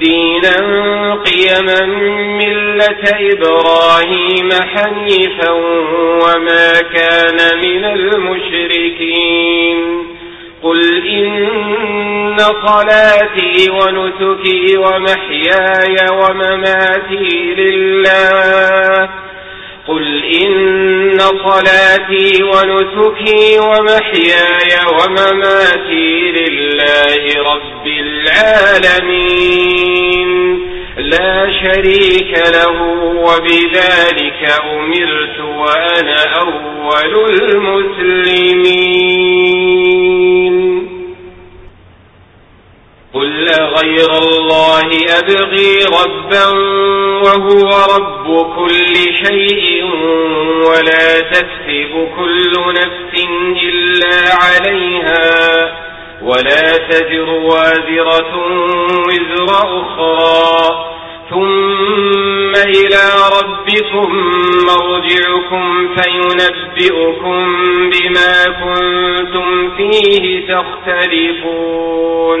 دينا قيما ملة إبراهيم حنيفا وما كان من المشركين. قل إن صلاتي ونسكي ومحياي ومماتي لله. قل إن صلاتي ونسكي ومحياي ومماتي لله رب العالمين. لا شريك له وبذلك أمرت وأنا أول المسلمين. قل غير الله أبغي ربا وهو رب كل شيء ولا تكسب كل نفس إلا عليها ولا تزر وازرة وزر أخرى. ثم إلى ربكم مرجعكم فينبئكم بما كنتم فيه تختلفون.